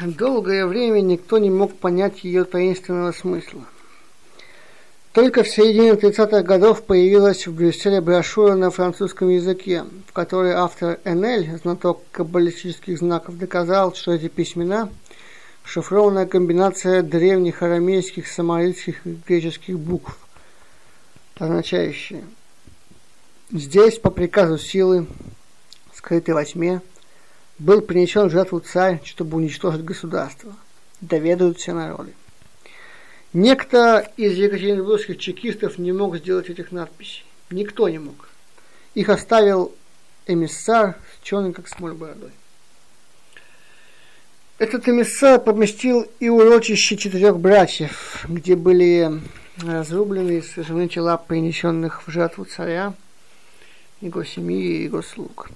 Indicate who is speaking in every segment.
Speaker 1: долгое время никто не мог понять ее таинственного смысла. Только в середине 30-х годов появилась в Брюсселе брошюра на французском языке, в которой автор Энель, знаток каббалистических знаков, доказал, что эти письмена – шифрованная комбинация древних арамейских, самаритских и греческих букв, означающие «Здесь, по приказу силы, скрытой во тьме, был принесен в жертву царь, чтобы уничтожить государство. Доведают все народы». Некто из екатеринбургских чекистов не мог сделать этих надписей. Никто не мог. Их оставил эмиссар с черным, как смоль бородой. Этот эмиссар поместил и урочище четырех братьев, где были разрублены и сожжены тела принесенных в жертву царя, его семьи и его слуг.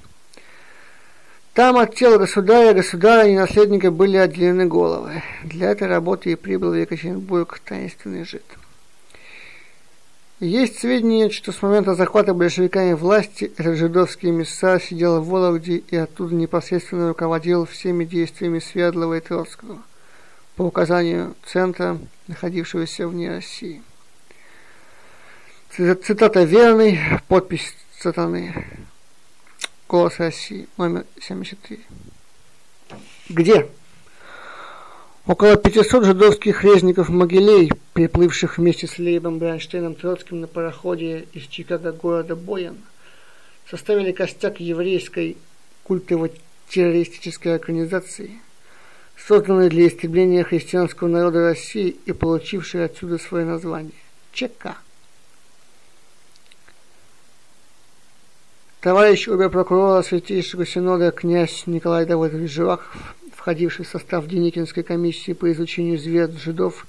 Speaker 1: Там от тела государя, государя и наследника были отделены головы. Для этой работы и прибыл в Екатеринбург таинственный жид. Есть сведения, что с момента захвата большевиками власти этот жидовский эмиссар сидел в Вологде и оттуда непосредственно руководил всеми действиями Свердлова и Троцкого по указанию центра, находившегося вне России. Цитата верный, подпись сатаны. Голос России, номер 73. Где? Около 500 жидовских резников могилей, приплывших вместе с Лейбом Бранштейном Троцким на пароходе из Чикаго города Боян, составили костяк еврейской культово-террористической организации, созданной для истребления христианского народа России и получившей отсюда свое название – ЧК. Товарищ обер-прокурора Святейшего Синода князь Николай Давыдович Живахов, входивший в состав Деникинской комиссии по изучению зверств жидов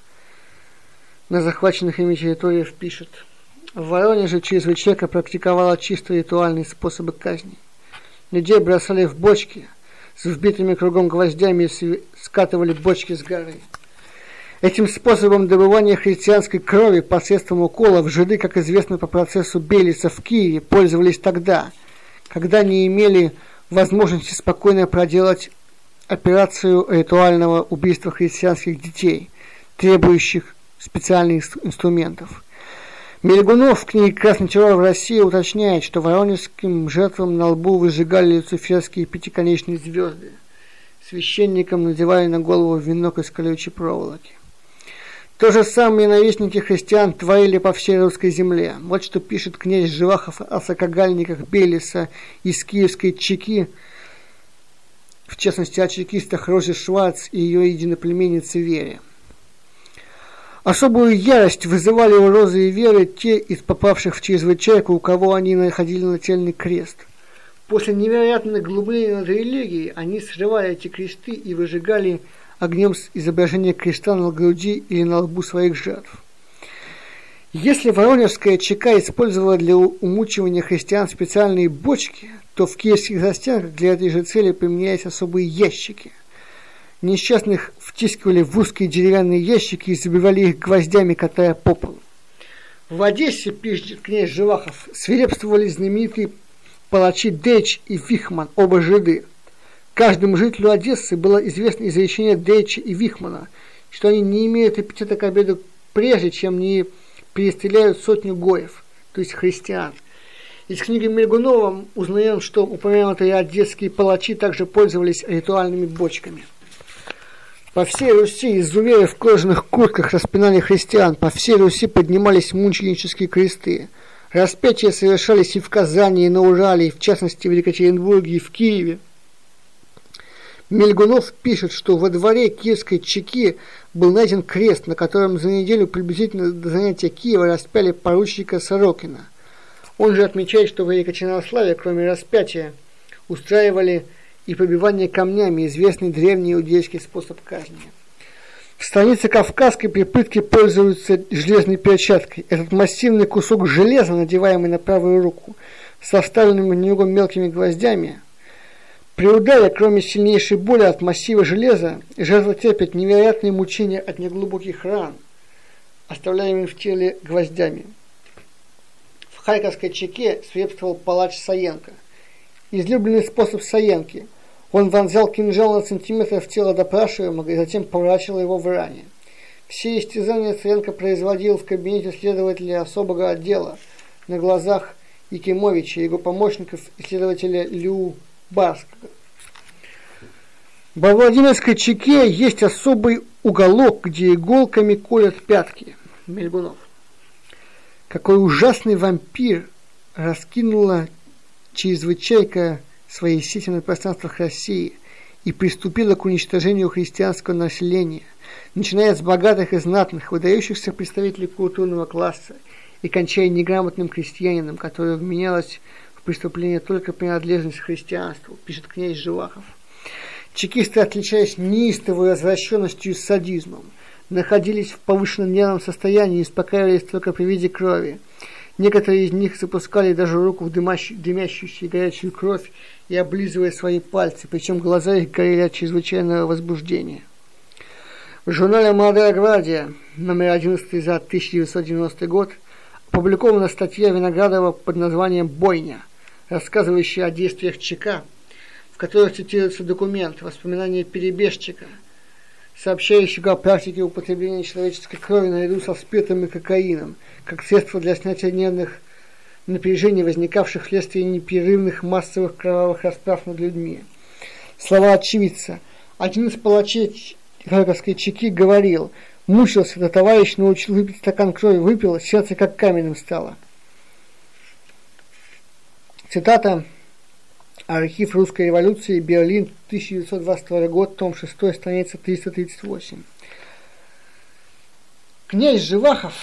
Speaker 1: на захваченных ими территориях, пишет. В Воронеже чрезвычайно практиковала чисто ритуальные способы казни. Людей бросали в бочки с вбитыми кругом гвоздями и скатывали бочки с горы. Этим способом добывания христианской крови посредством уколов жиды, как известно по процессу Белиса в Киеве, пользовались тогда, когда не имели возможности спокойно проделать операцию ритуального убийства христианских детей, требующих специальных инструментов. Мельгунов в книге «Красный террор в России» уточняет, что воронежским жертвам на лбу выжигали люциферские пятиконечные звезды. Священникам надевали на голову венок из колючей проволоки. То же самое ненавистники христиан творили по всей русской земле. Вот что пишет князь Живахов о сокогальниках Белиса из киевской Чеки, в частности о чекистах Розе Шварц и ее единоплеменнице Вере. Особую ярость вызывали у Розы и Веры те из попавших в чрезвычайку, у кого они находили нательный крест. После невероятных глублений над религией они срывали эти кресты и выжигали огнем с изображения креста на груди или на лбу своих жертв. Если воронежская ЧК использовала для умучивания христиан специальные бочки, то в киевских застенках для этой же цели применялись особые ящики. Несчастных втискивали в узкие деревянные ящики и забивали их гвоздями, катая по полу. В Одессе, пишет князь Живахов, свирепствовали знаменитые палачи Деч и Вихман, оба жиды. Каждому жителю Одессы было известно изречение Дейча и Вихмана, что они не имеют аппетита к обеду прежде, чем не перестреляют сотню гоев, то есть христиан. Из книги Мельгунова узнаем, что упомянутые одесские палачи также пользовались ритуальными бочками. По всей Руси изуверы в кожаных куртках распинали христиан, по всей Руси поднимались мученические кресты. Распятия совершались и в Казани, и на Урале, и в частности в Екатеринбурге, и в Киеве – Мельгунов пишет, что во дворе киевской чеки был найден крест, на котором за неделю приблизительно до занятия Киева распяли поручика Сорокина. Он же отмечает, что в Екатеринославе, кроме распятия, устраивали и побивание камнями, известный древний иудейский способ казни. В странице Кавказской при пытке пользуются железной перчаткой. Этот массивный кусок железа, надеваемый на правую руку, со вставленными в него мелкими гвоздями, при ударе, кроме сильнейшей боли от массива железа, жертва терпит невероятные мучения от неглубоких ран, оставляемых в теле гвоздями. В Харьковской чеке свирепствовал палач Саенко. Излюбленный способ Саенки Он вонзал кинжал на сантиметр в тело допрашиваемого и затем поворачивал его в ране. Все истязания Царенко производил в кабинете следователя особого отдела на глазах Якимовича и его помощников исследователя Лю Барского. Во Владимирской чеке есть особый уголок, где иголками колят пятки. Мельгунов. Какой ужасный вампир раскинула чрезвычайка своей сети на пространствах России и приступила к уничтожению христианского населения, начиная с богатых и знатных, выдающихся представителей культурного класса и кончая неграмотным крестьянином, который вменялось в преступление только принадлежность к христианству, пишет князь Живахов. Чекисты, отличаясь неистовой развращенностью и садизмом, находились в повышенном нервном состоянии и успокаивались только при виде крови. Некоторые из них запускали даже руку в дымящуюся горячую кровь и облизывая свои пальцы, причем глаза их горели от чрезвычайного возбуждения. В журнале «Молодая гвардия» номер 11 за 1990 год опубликована статья Виноградова под названием «Бойня», рассказывающая о действиях ЧК – которых цитируется документ «Воспоминания перебежчика», сообщающего о практике употребления человеческой крови наряду со спиртом и кокаином, как средство для снятия нервных напряжений, возникавших вследствие непрерывных массовых кровавых расправ над людьми. Слова очевидца. Один из палачей Харьковской чеки говорил, мучился, да товарищ научил выпить стакан крови, выпил, сердце как каменным стало. Цитата Архив русской революции, Берлин, 1922 год, том 6, страница 338. Князь Живахов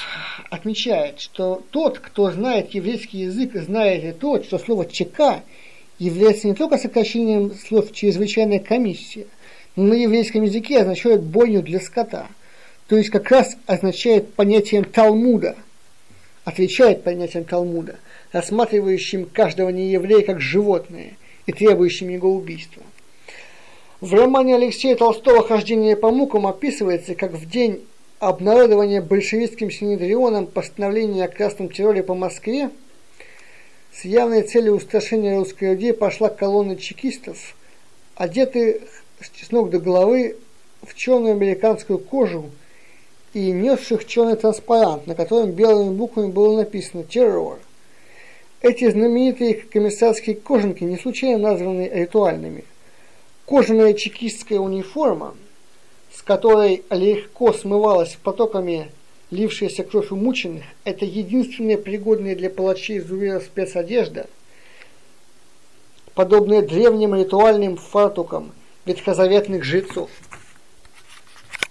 Speaker 1: отмечает, что тот, кто знает еврейский язык, знает и то, что слово «ЧК» является не только сокращением слов «чрезвычайная комиссия», но на еврейском языке означает бойню для скота, то есть как раз означает понятием Талмуда, отвечает понятием Талмуда, рассматривающим каждого нееврея как животное – и требующим его убийства. В романе Алексея Толстого «Хождение по мукам» описывается, как в день обнародования большевистским синедрионом постановления о красном терроре по Москве с явной целью устрашения русской людей пошла колонна чекистов, одетых с ног до головы в черную американскую кожу и несших черный транспарант, на котором белыми буквами было написано «Террор». Эти знаменитые комиссарские кожанки не случайно названы ритуальными. Кожаная чекистская униформа, с которой легко смывалась потоками лившаяся кровь умученных, это единственная пригодная для палачей Зувера спецодежда, подобная древним ритуальным фартукам ветхозаветных жрецов.